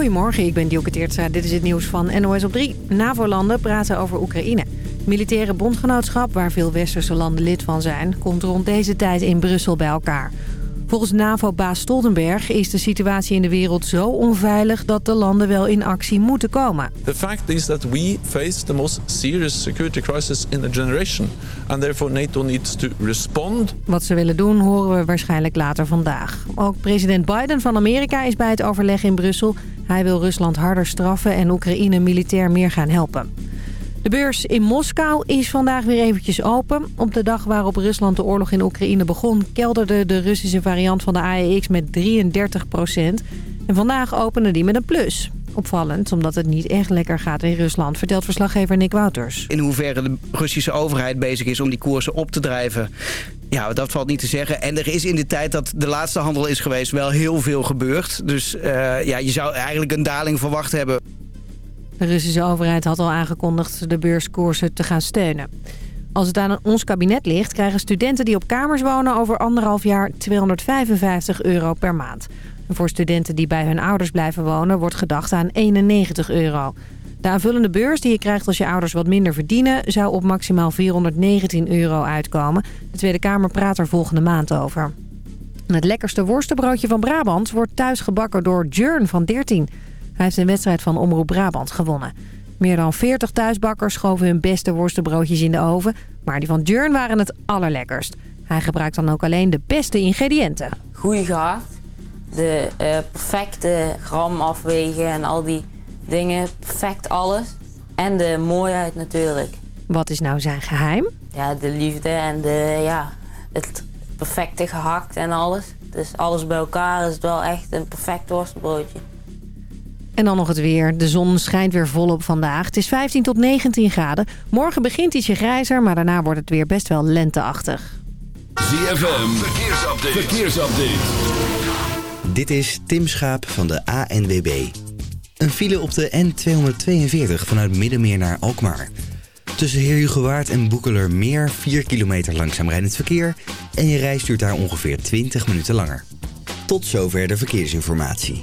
Goedemorgen, ik ben Dielke Teertstra. Dit is het nieuws van NOS op 3. NAVO-landen praten over Oekraïne. Militaire bondgenootschap, waar veel westerse landen lid van zijn... komt rond deze tijd in Brussel bij elkaar. Volgens NAVO-baas Stoltenberg is de situatie in de wereld zo onveilig... dat de landen wel in actie moeten komen. The fact is that we face the most serious security crisis in a generation. And therefore NATO needs to respond. Wat ze willen doen horen we waarschijnlijk later vandaag. Ook president Biden van Amerika is bij het overleg in Brussel. Hij wil Rusland harder straffen en Oekraïne militair meer gaan helpen. De beurs in Moskou is vandaag weer eventjes open. Op de dag waarop Rusland de oorlog in Oekraïne begon... kelderde de Russische variant van de AEX met 33 procent. En vandaag opende die met een plus. Opvallend, omdat het niet echt lekker gaat in Rusland... vertelt verslaggever Nick Wouters. In hoeverre de Russische overheid bezig is om die koersen op te drijven... Ja, dat valt niet te zeggen. En er is in de tijd dat de laatste handel is geweest wel heel veel gebeurd. Dus uh, ja, je zou eigenlijk een daling verwacht hebben. De Russische overheid had al aangekondigd de beurskoersen te gaan steunen. Als het aan ons kabinet ligt, krijgen studenten die op kamers wonen over anderhalf jaar 255 euro per maand. Voor studenten die bij hun ouders blijven wonen wordt gedacht aan 91 euro. De aanvullende beurs die je krijgt als je ouders wat minder verdienen... zou op maximaal 419 euro uitkomen. De Tweede Kamer praat er volgende maand over. Het lekkerste worstenbroodje van Brabant wordt thuis gebakken door Jurn van 13... Hij heeft een wedstrijd van Omroep Brabant gewonnen. Meer dan 40 thuisbakkers schoven hun beste worstenbroodjes in de oven. Maar die van Jurn waren het allerlekkerst. Hij gebruikt dan ook alleen de beste ingrediënten. Goeie gehakt, de uh, perfecte gram afwegen en al die dingen. Perfect alles. En de mooiheid natuurlijk. Wat is nou zijn geheim? Ja, de liefde en de, ja, het perfecte gehakt en alles. Dus alles bij elkaar is het wel echt een perfect worstenbroodje. En dan nog het weer. De zon schijnt weer volop vandaag. Het is 15 tot 19 graden. Morgen begint ietsje grijzer, maar daarna wordt het weer best wel lenteachtig. ZFM, verkeersupdate. verkeersupdate. Dit is Tim Schaap van de ANWB. Een file op de N242 vanuit Middenmeer naar Alkmaar. Tussen Heerhugowaard en Boekelermeer 4 kilometer langzaam rijdend verkeer... en je reis duurt daar ongeveer 20 minuten langer. Tot zover de verkeersinformatie.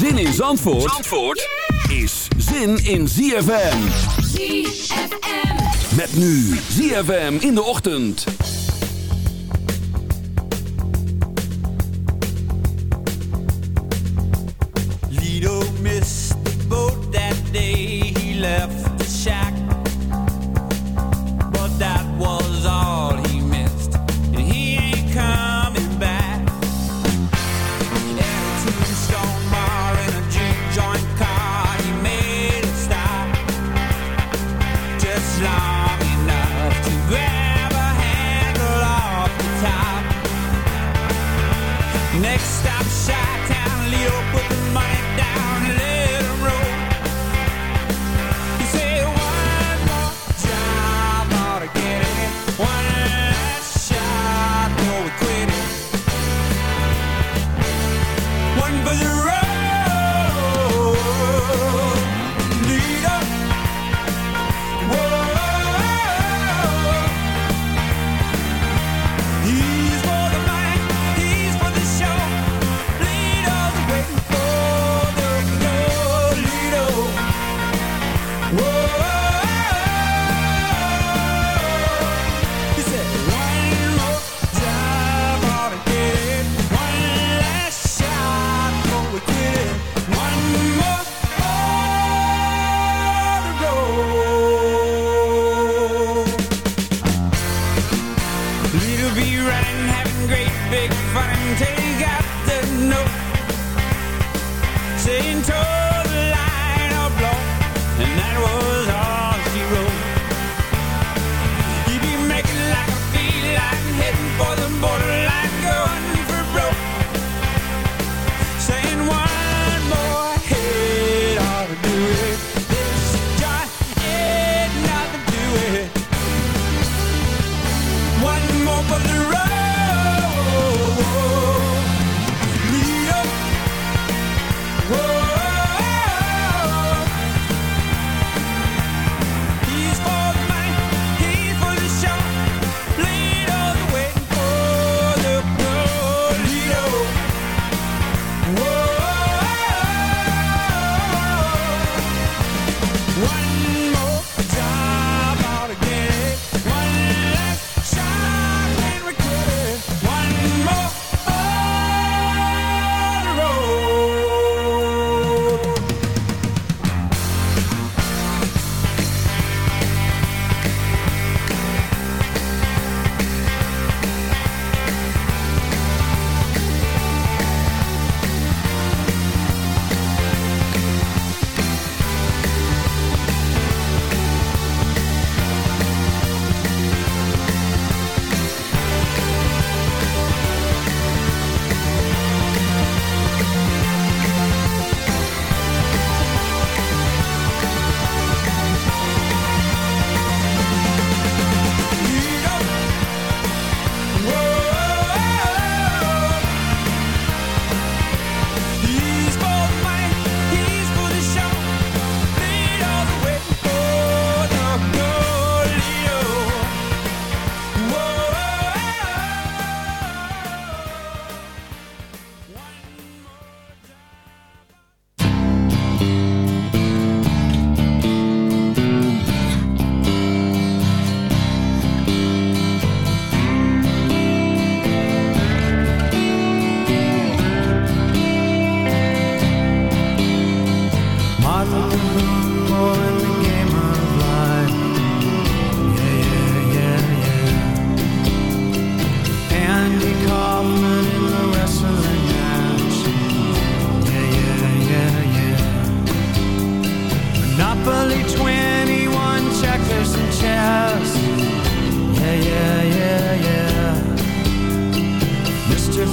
Zin in Zandvoort, Zandvoort is zin in ZFM. ZFM. Met nu ZFM in de ochtend. Lido missed the boat that day he left Next stop, Chi-Town. Leo put the money down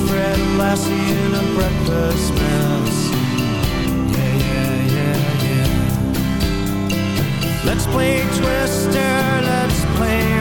Fred Lassie in a breakfast mess. Yeah, yeah, yeah, yeah. Let's play Twister, let's play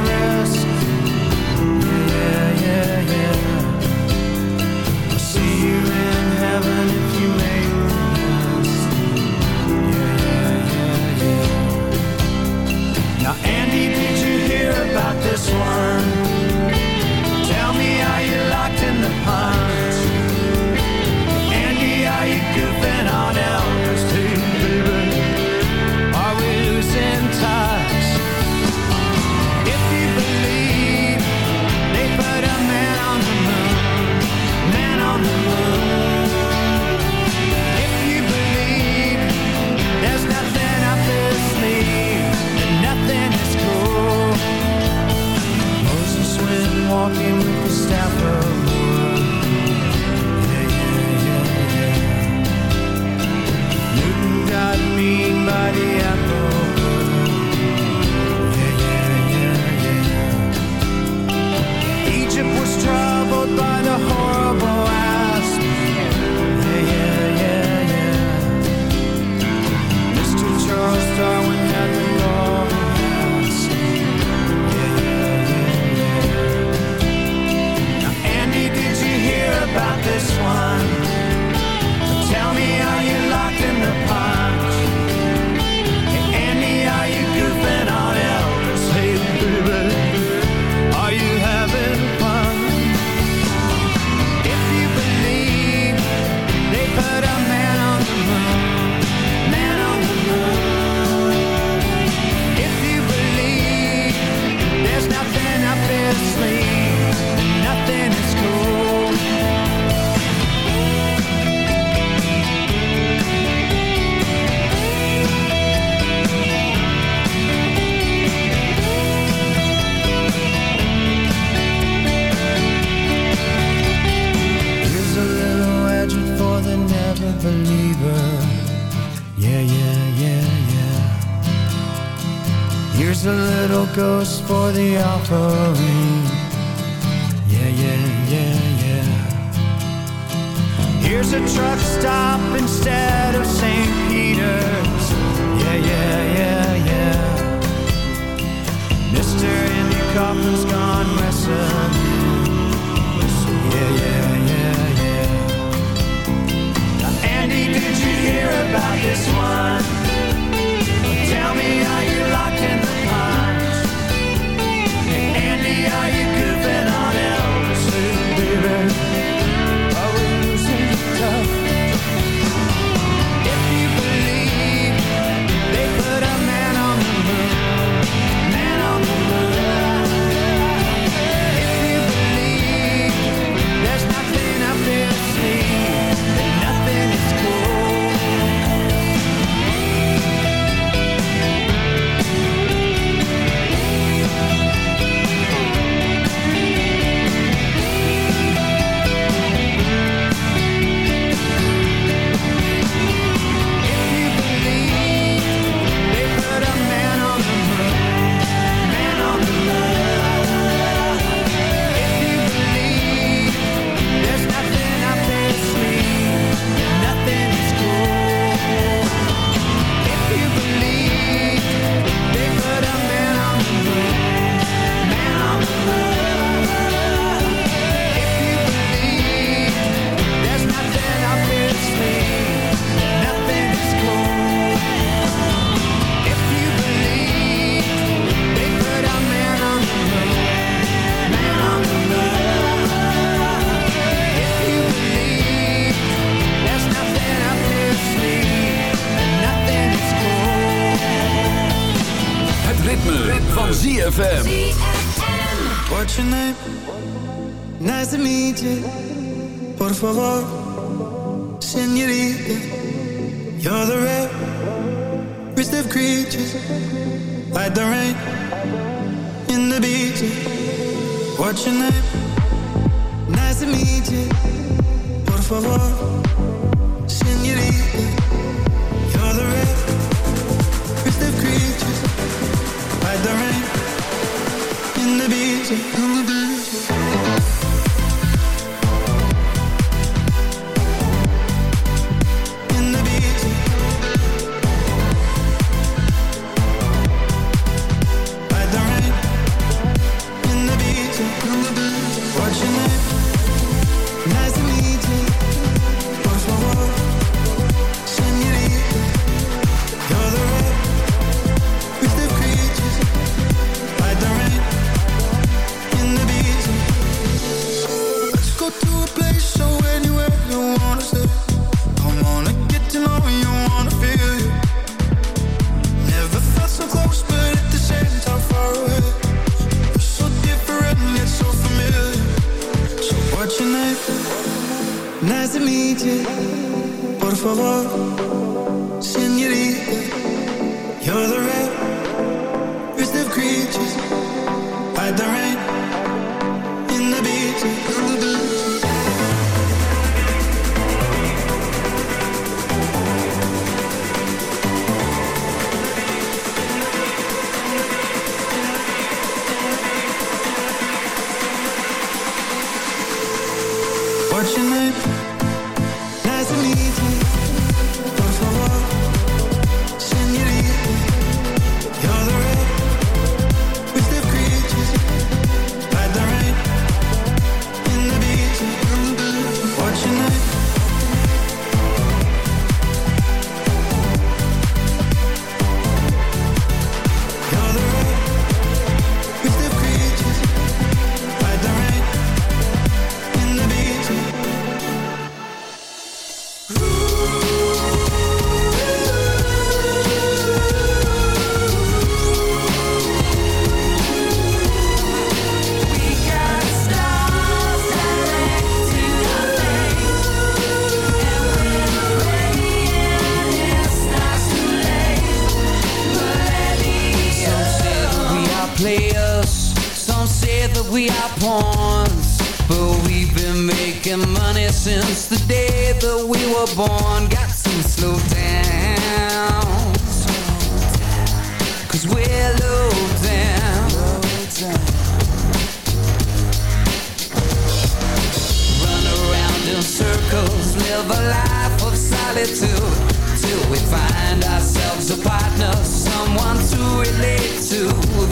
of a life of solitude. Till we find ourselves a partner Someone to relate to.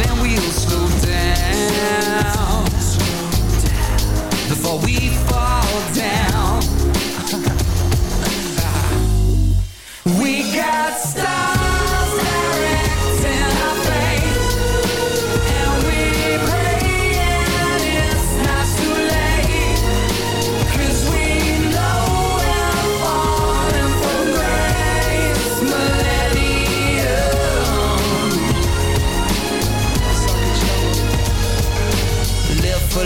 Then we'll slow down. Before we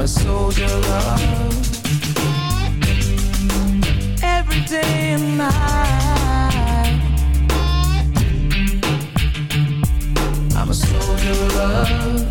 I'm a soldier love. Every day and night. I'm a soldier love.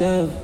myself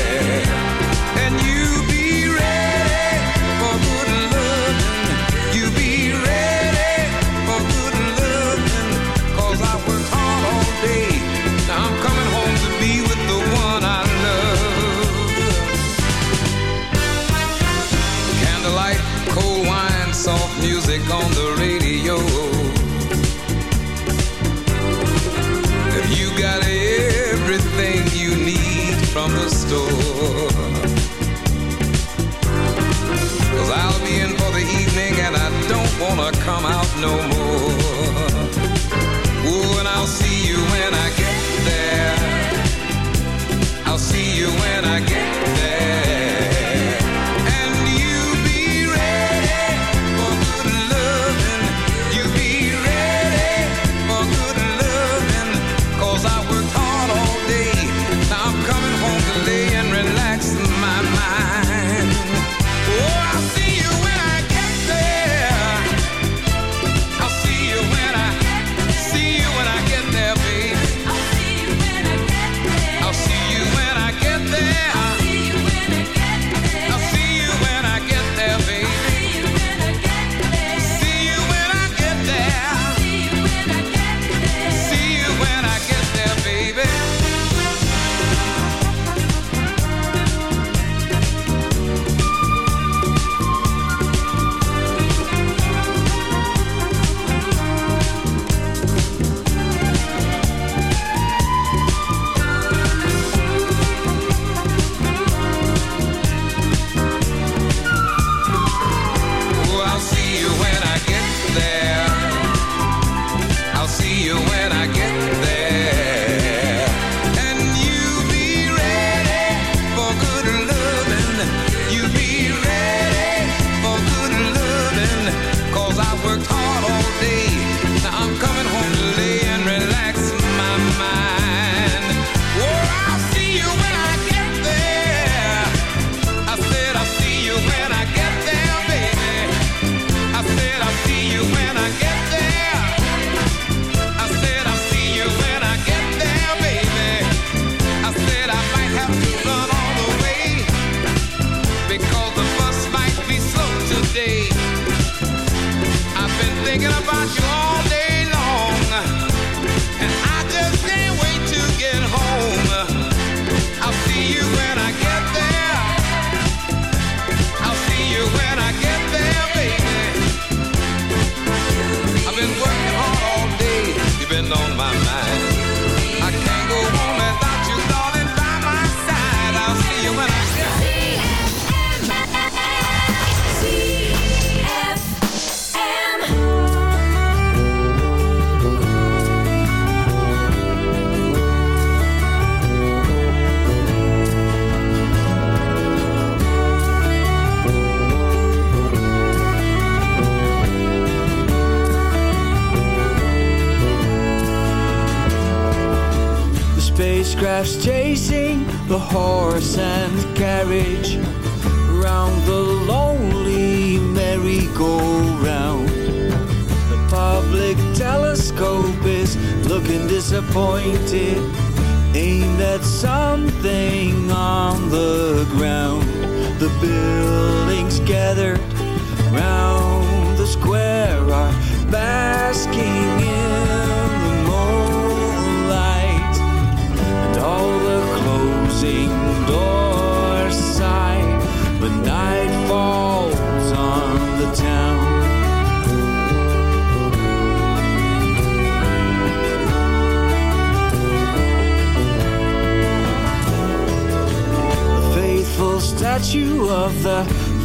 no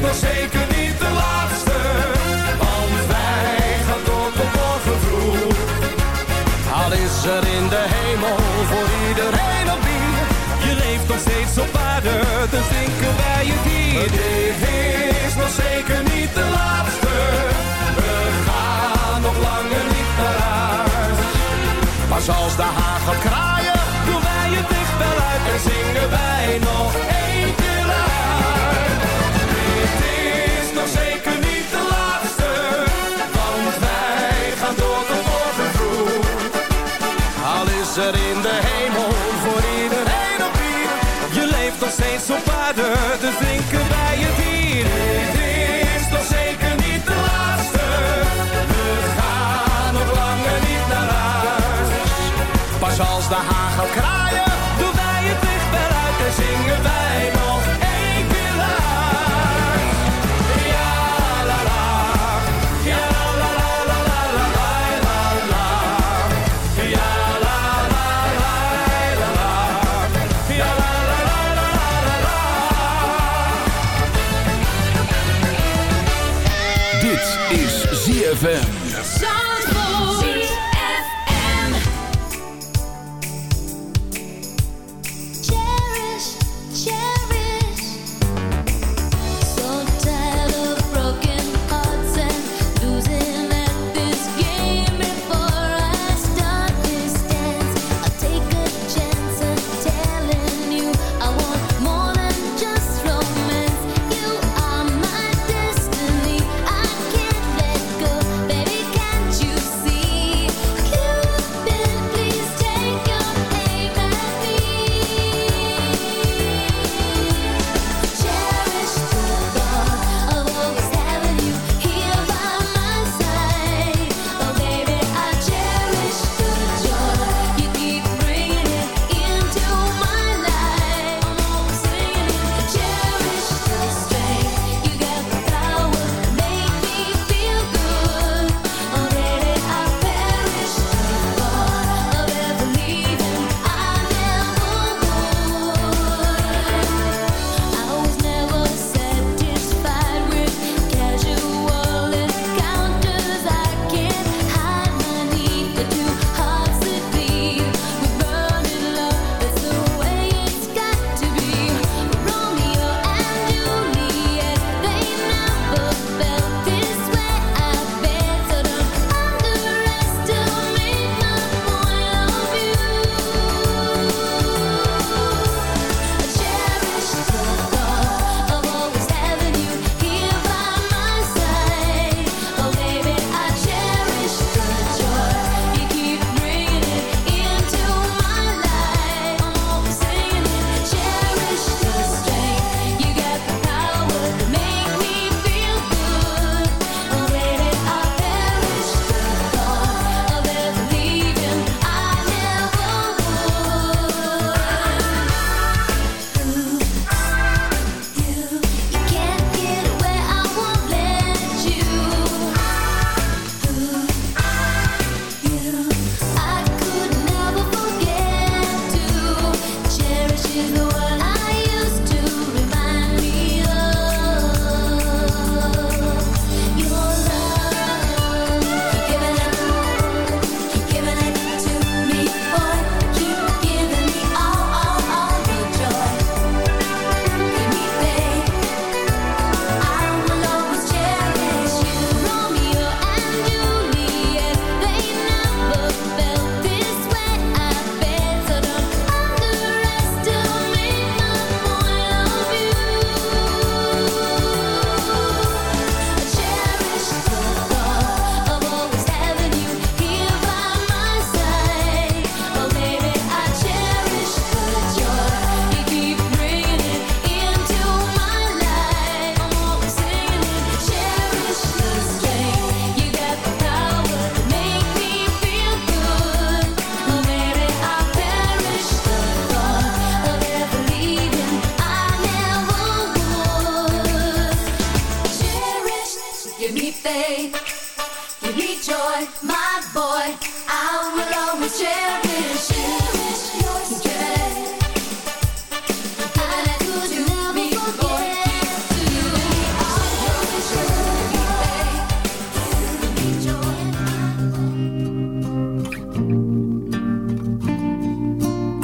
Nog zeker niet de laatste, want wij gaan door tot morgen vroeg. Al is er in de hemel voor iedereen een bier. Je leeft nog steeds op aarde, dus drinken wij het hier. Dit is nog zeker niet de laatste. We gaan nog langer niet naar huis. Maar als de haan gaat kraaien, doen wij het licht wel uit en zingen wij nog één zeker niet de laatste, want wij gaan door tot morgen vroeg. Al is er in de hemel voor iedereen op bier. Je leeft nog steeds op aarde, dus drinken wij het hier. ZFM.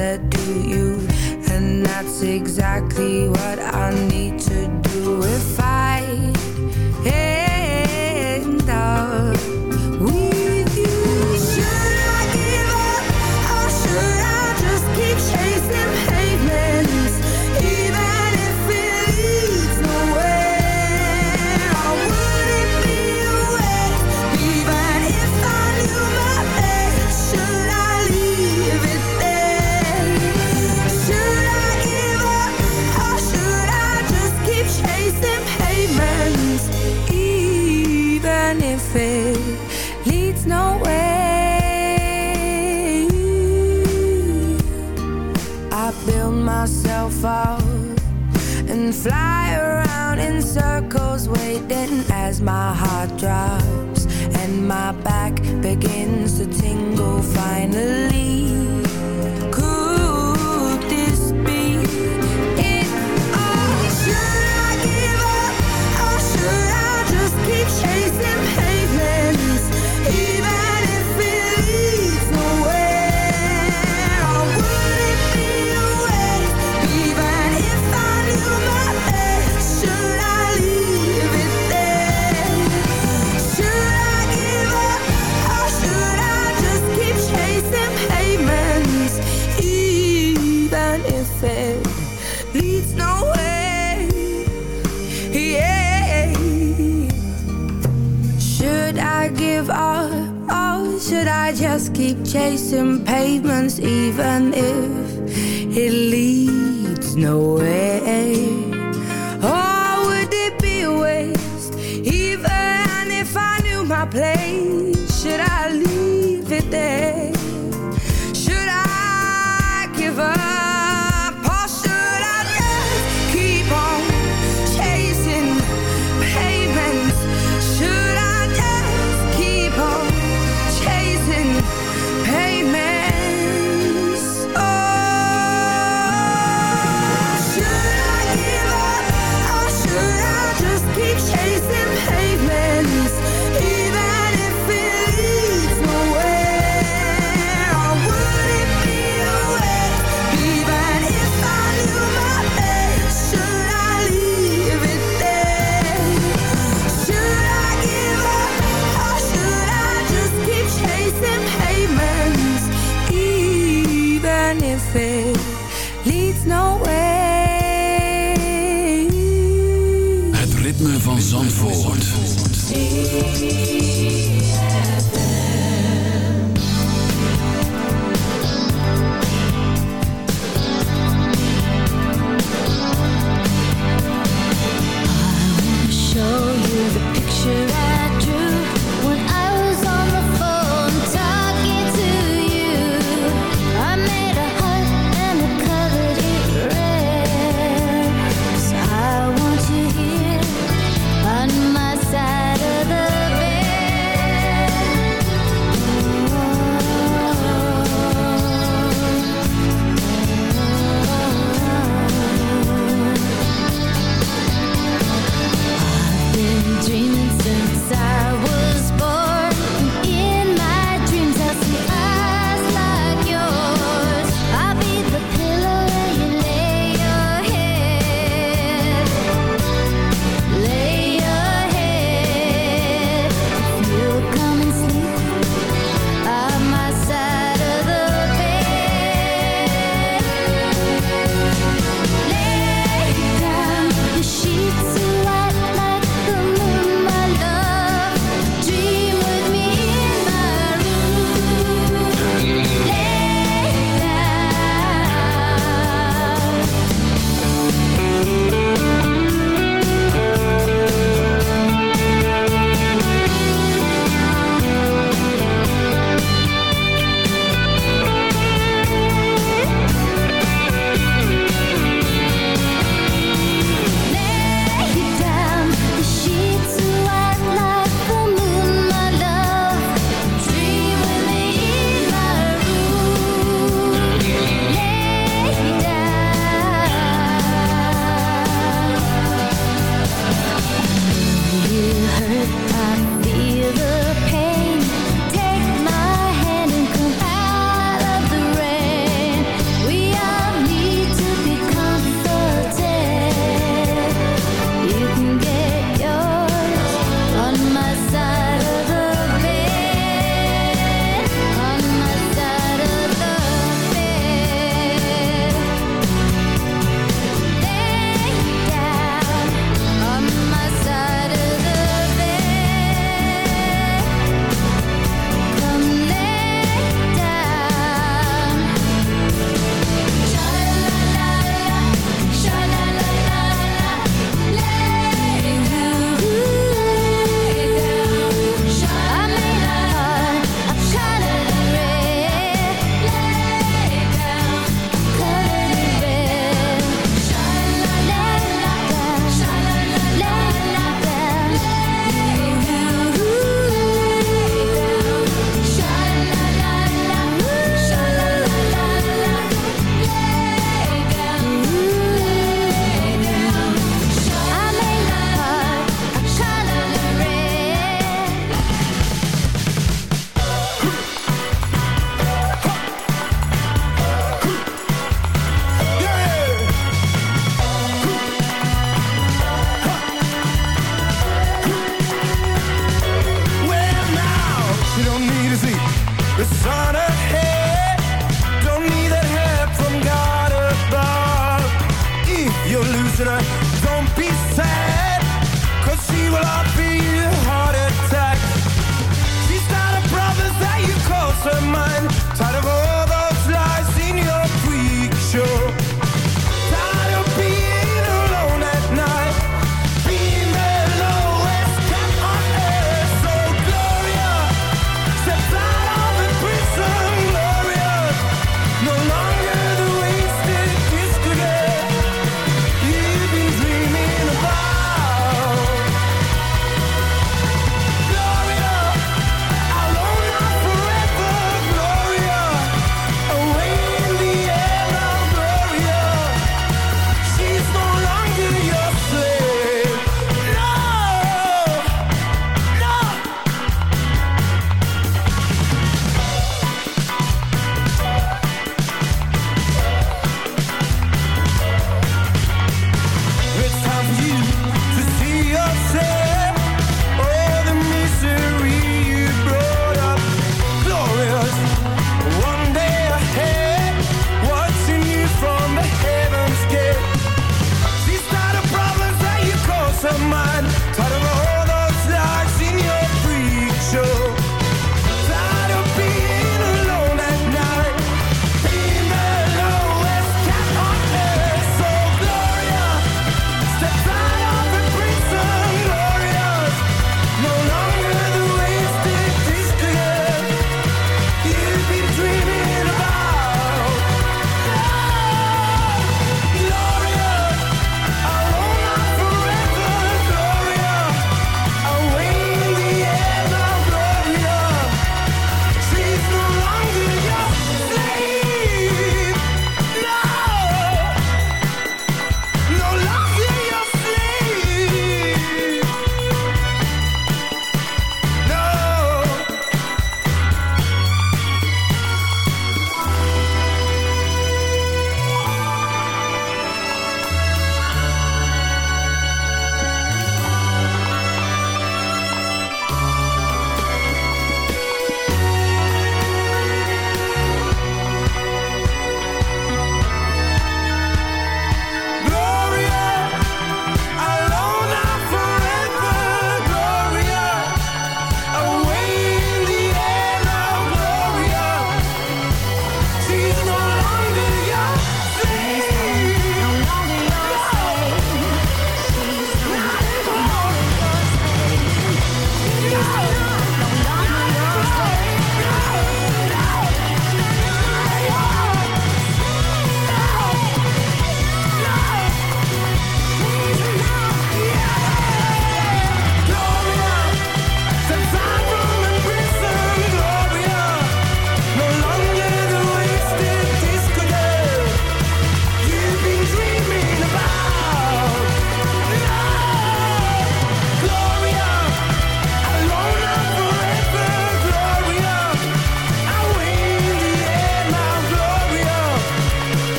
do you? And that's exactly what I need